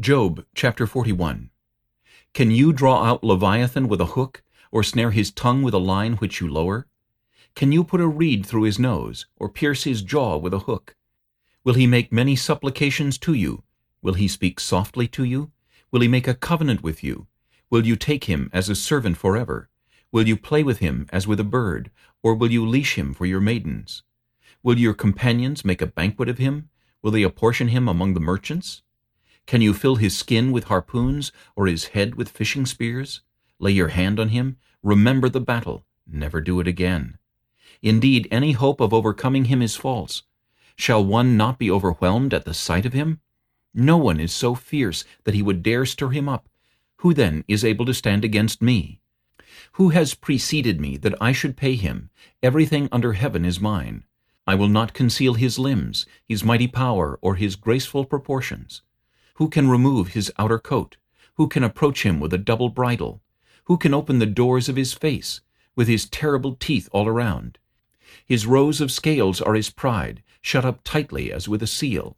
Job chapter 41 Can you draw out Leviathan with a hook, or snare his tongue with a line which you lower? Can you put a reed through his nose, or pierce his jaw with a hook? Will he make many supplications to you? Will he speak softly to you? Will he make a covenant with you? Will you take him as a servant forever? Will you play with him as with a bird, or will you leash him for your maidens? Will your companions make a banquet of him? Will they apportion him among the merchants? Can you fill his skin with harpoons, or his head with fishing spears? Lay your hand on him, remember the battle, never do it again. Indeed, any hope of overcoming him is false. Shall one not be overwhelmed at the sight of him? No one is so fierce that he would dare stir him up. Who then is able to stand against me? Who has preceded me that I should pay him? Everything under heaven is mine. I will not conceal his limbs, his mighty power, or his graceful proportions. Who can remove his outer coat? Who can approach him with a double bridle? Who can open the doors of his face, with his terrible teeth all around? His rows of scales are his pride, shut up tightly as with a seal.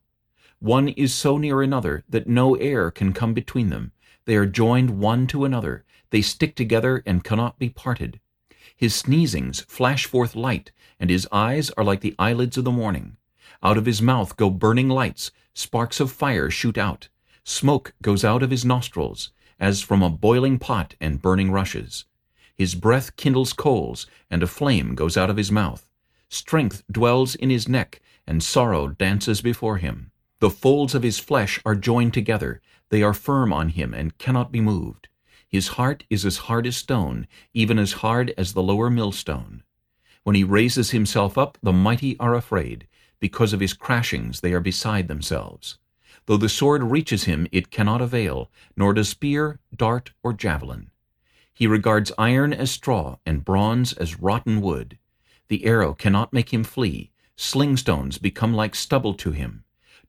One is so near another that no air can come between them. They are joined one to another. They stick together and cannot be parted. His sneezings flash forth light, and his eyes are like the eyelids of the morning. Out of his mouth go burning lights, sparks of fire shoot out. Smoke goes out of his nostrils, as from a boiling pot and burning rushes. His breath kindles coals, and a flame goes out of his mouth. Strength dwells in his neck, and sorrow dances before him. The folds of his flesh are joined together. They are firm on him and cannot be moved. His heart is as hard as stone, even as hard as the lower millstone. When he raises himself up, the mighty are afraid. Because of his crashings they are beside themselves. Though the sword reaches him, it cannot avail, nor does spear, dart, or javelin. He regards iron as straw, and bronze as rotten wood. The arrow cannot make him flee. Slingstones become like stubble to him.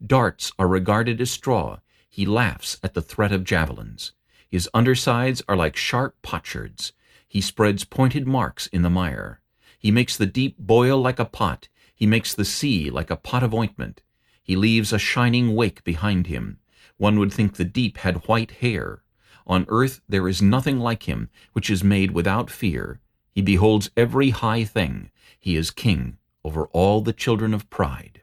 Darts are regarded as straw. He laughs at the threat of javelins. His undersides are like sharp potsherds. He spreads pointed marks in the mire. He makes the deep boil like a pot. He makes the sea like a pot of ointment. He leaves a shining wake behind him. One would think the deep had white hair. On earth there is nothing like him, which is made without fear. He beholds every high thing. He is king over all the children of pride.